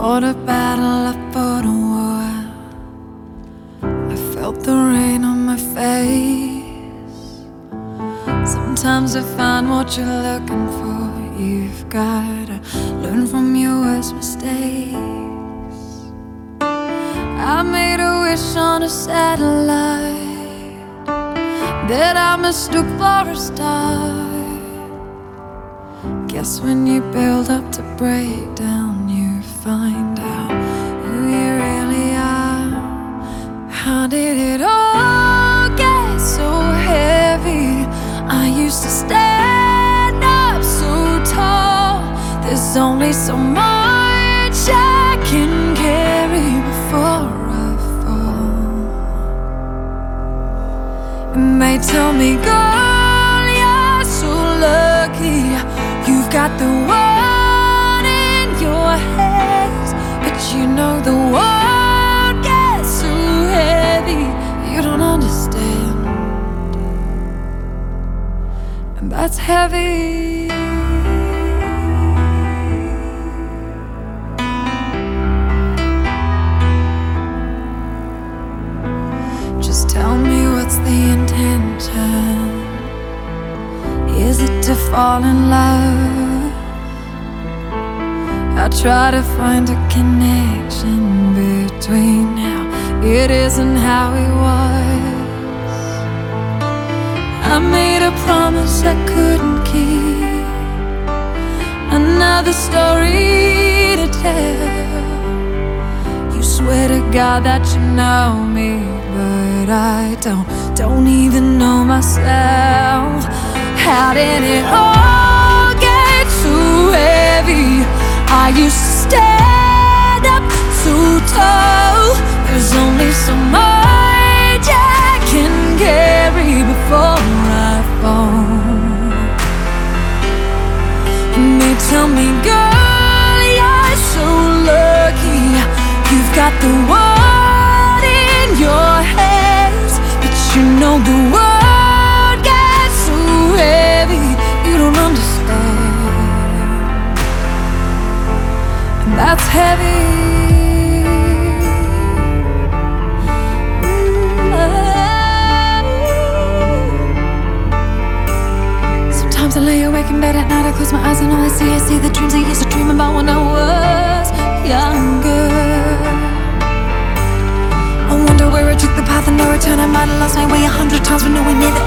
fought a battle, I fought a war. I felt the rain on my face. Sometimes to find what you're looking for, you've gotta learn from your worst mistakes. I made a wish on a satellite that I mistook for a star. Guess when you build up to break down, you find out who you really are. How did it all get so heavy? I used to stand up so tall. There's only so much I can carry before I fall. And they tell me, girl, you're so lucky. You've got the know the world gets so heavy. You don't understand, and that's heavy. Just tell me what's the intention. Is it to fall in love? I try to find a connection between how it is and how it was. I made a promise I couldn't keep. Another story to tell. You swear to God that you know me, but I don't, don't even know myself. How did it all used to stand up so tall. There's only so much I can carry before I fall. And they tell me, girl, you're so lucky. You've got the world in your hands, but you know the I lay awake in bed at night, I close my eyes and all I see, I see the dreams I used to dream about when I was younger. I wonder where I took the path of no return. I might have lost my way a hundred times, but no, I never